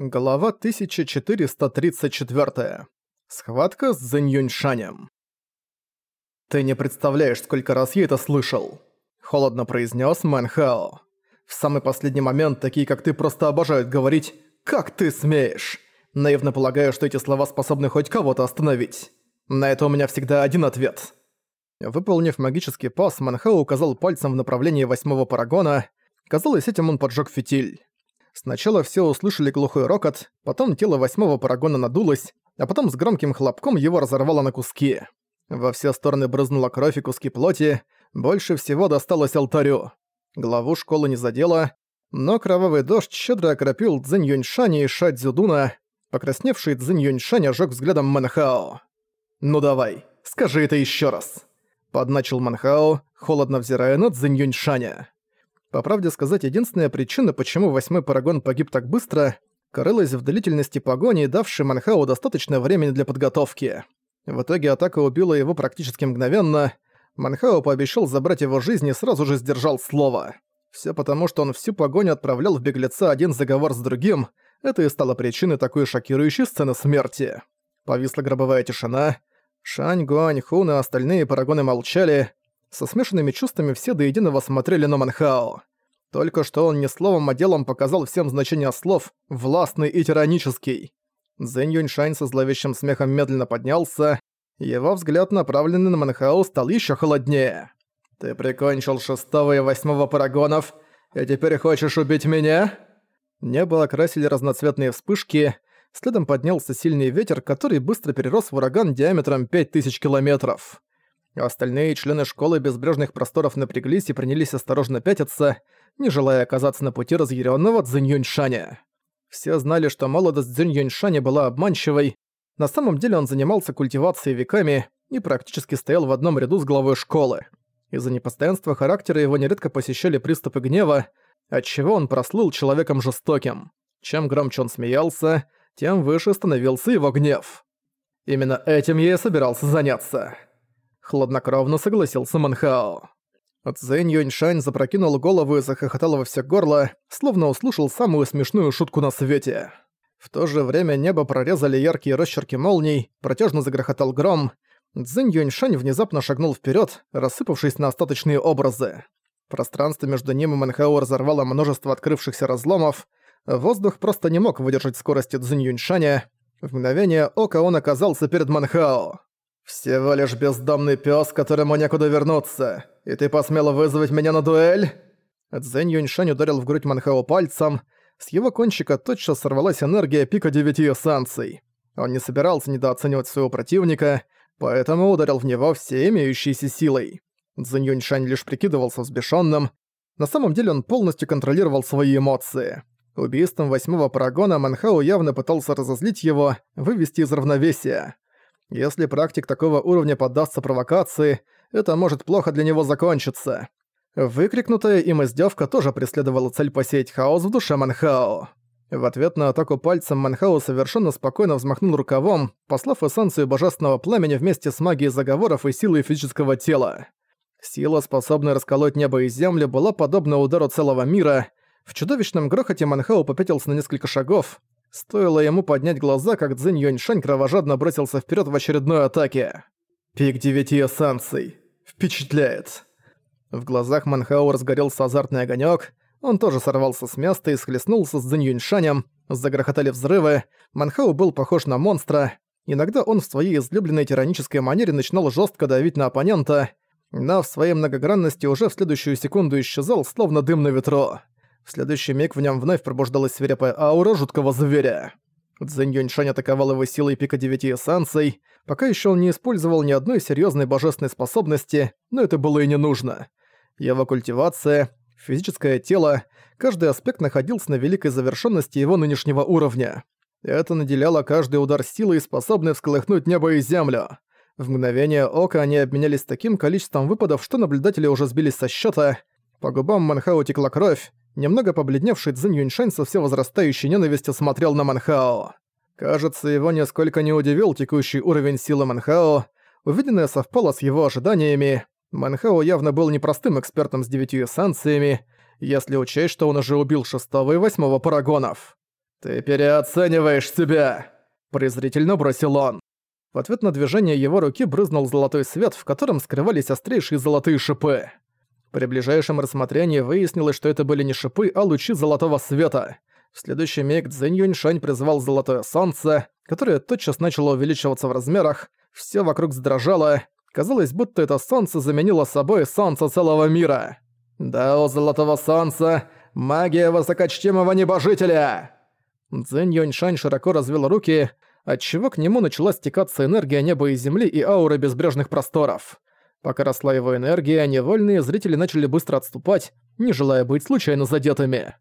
Глава 1434. Схватка с Зэнь «Ты не представляешь, сколько раз я это слышал!» Холодно произнес Мэн Хао. «В самый последний момент такие, как ты, просто обожают говорить «Как ты смеешь!» Наивно полагаю, что эти слова способны хоть кого-то остановить. На это у меня всегда один ответ. Выполнив магический пас, Манхао указал пальцем в направлении восьмого парагона. Казалось, этим он поджег фитиль. Сначала все услышали глухой рокот, потом тело восьмого парагона надулось, а потом с громким хлопком его разорвало на куски. Во все стороны брызнула кровь и куски плоти, больше всего досталось алтарю. Главу школы не задело, но кровавый дождь щедро окропил Цзинь Юньшаня и Ша Цзюдуна, покрасневший Цзинь Юньшань ожёг взглядом Манхао. «Ну давай, скажи это еще раз!» Подначил Манхао, холодно взирая на Цзинь Юньшаня. По правде сказать, единственная причина, почему восьмой парагон погиб так быстро, крылась в длительности погони, давшей Манхау достаточно времени для подготовки. В итоге атака убила его практически мгновенно. Манхао пообещал забрать его жизнь и сразу же сдержал слово. Все потому, что он всю погоню отправлял в беглеца один заговор с другим, это и стало причиной такой шокирующей сцены смерти. Повисла гробовая тишина. Шань, Гуань, Хун и остальные парагоны молчали, со смешанными чувствами все до единого смотрели на Манхао. Только что он не словом, а делом показал всем значение слов «властный» и «тиранический». Зэнь Юньшань со зловещим смехом медленно поднялся, его взгляд, направленный на Манхао, стал еще холоднее. «Ты прикончил шестого и восьмого парагонов, и теперь хочешь убить меня?» Небо окрасили разноцветные вспышки, следом поднялся сильный ветер, который быстро перерос в ураган диаметром 5000 километров. Остальные члены школы безбрежных просторов напряглись и принялись осторожно пятиться, не желая оказаться на пути разъяренного Цзинь Все знали, что молодость Цзинь была обманчивой, на самом деле он занимался культивацией веками и практически стоял в одном ряду с главой школы. Из-за непостоянства характера его нередко посещали приступы гнева, отчего он прослыл человеком жестоким. Чем громче он смеялся, тем выше становился его гнев. Именно этим я и собирался заняться. Хладнокровно согласился Манхао. Цзэнь Юньшань запрокинул голову и захохотал во все горло, словно услышал самую смешную шутку на свете. В то же время небо прорезали яркие росчерки молний, протяжно загрохотал гром. Цзэнь Юньшань внезапно шагнул вперед, рассыпавшись на остаточные образы. Пространство между ним и Манхао разорвало множество открывшихся разломов. Воздух просто не мог выдержать скорости Цзэнь Юньшаня. В мгновение ока он оказался перед Манхао. «Всего лишь бездомный пес, которому некуда вернуться, и ты посмела вызвать меня на дуэль?» Цзэнь Юньшань ударил в грудь Манхао пальцем, с его кончика тотчас сорвалась энергия пика девяти эссанций. Он не собирался недооценивать своего противника, поэтому ударил в него всей имеющейся силой. Цзэнь Юньшань лишь прикидывался взбешенным, на самом деле он полностью контролировал свои эмоции. Убийством восьмого парагона Манхау явно пытался разозлить его, вывести из равновесия. Если практик такого уровня поддастся провокации, это может плохо для него закончиться. Выкрикнутая им издевка тоже преследовала цель посеять хаос в душе Манхао. В ответ на атаку пальцем Манхао совершенно спокойно взмахнул рукавом, послав эссенцию божественного пламени вместе с магией заговоров и силой физического тела. Сила, способная расколоть небо и землю, была подобна удару целого мира. В чудовищном грохоте Манхао попятился на несколько шагов, Стоило ему поднять глаза, как Цзинь Юньшань кровожадно бросился вперед в очередной атаке. Пик девяти эссанций. Впечатляет. В глазах Манхау разгорелся азартный огонек. Он тоже сорвался с места и схлестнулся с Цзинь Юньшанем. Загрохотали взрывы. Манхау был похож на монстра. Иногда он в своей излюбленной тиранической манере начинал жестко давить на оппонента, но в своей многогранности уже в следующую секунду исчезал, словно дым на ветру. В следующий миг в нем вновь пробуждалась свирепая аура жуткого зверя. Цзэнь Юньшань атаковал его силой пика девяти эссанций, пока еще он не использовал ни одной серьезной божественной способности, но это было и не нужно. Его культивация, физическое тело, каждый аспект находился на великой завершенности его нынешнего уровня. Это наделяло каждый удар силой, способной всколыхнуть небо и землю. В мгновение ока они обменялись таким количеством выпадов, что наблюдатели уже сбились со счета. По губам Манхао текла кровь, Немного побледневший Цзинь Юньшань со все возрастающей ненавистью смотрел на Манхао. Кажется, его нисколько не удивил текущий уровень силы Манхао. Увиденное совпало с его ожиданиями. Манхао явно был непростым экспертом с девятью эссенциями, если учесть, что он уже убил шестого и восьмого парагонов. «Ты переоцениваешь себя!» – презрительно бросил он. В ответ на движение его руки брызнул золотой свет, в котором скрывались острейшие золотые шипы. При ближайшем рассмотрении выяснилось, что это были не шипы, а лучи золотого света. В следующий миг Цзэнь Юньшань призвал золотое солнце, которое тотчас начало увеличиваться в размерах, все вокруг задрожало, казалось, будто это солнце заменило собой солнце целого мира. «Да, у золотого солнца, магия высокочтимого небожителя!» Цзэнь Юньшань широко развел руки, отчего к нему начала стекаться энергия неба и земли и ауры безбрежных просторов. Пока росла его энергия, невольные зрители начали быстро отступать, не желая быть случайно задетыми.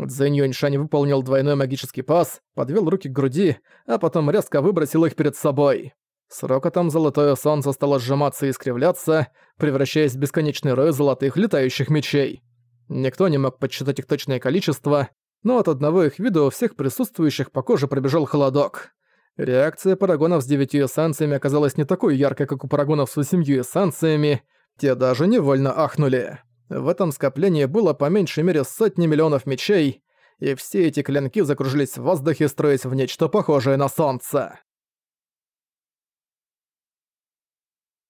Цзэнь Юньшань выполнил двойной магический пас, подвел руки к груди, а потом резко выбросил их перед собой. С рокотом золотое солнце стало сжиматься и искривляться, превращаясь в бесконечный рой золотых летающих мечей. Никто не мог подсчитать их точное количество, но от одного их вида у всех присутствующих по коже пробежал холодок. Реакция парагонов с девятью эссенциями оказалась не такой яркой, как у парагонов с восемью эссенциями, те даже невольно ахнули. В этом скоплении было по меньшей мере сотни миллионов мечей, и все эти клинки закружились в воздухе, строясь в нечто похожее на солнце.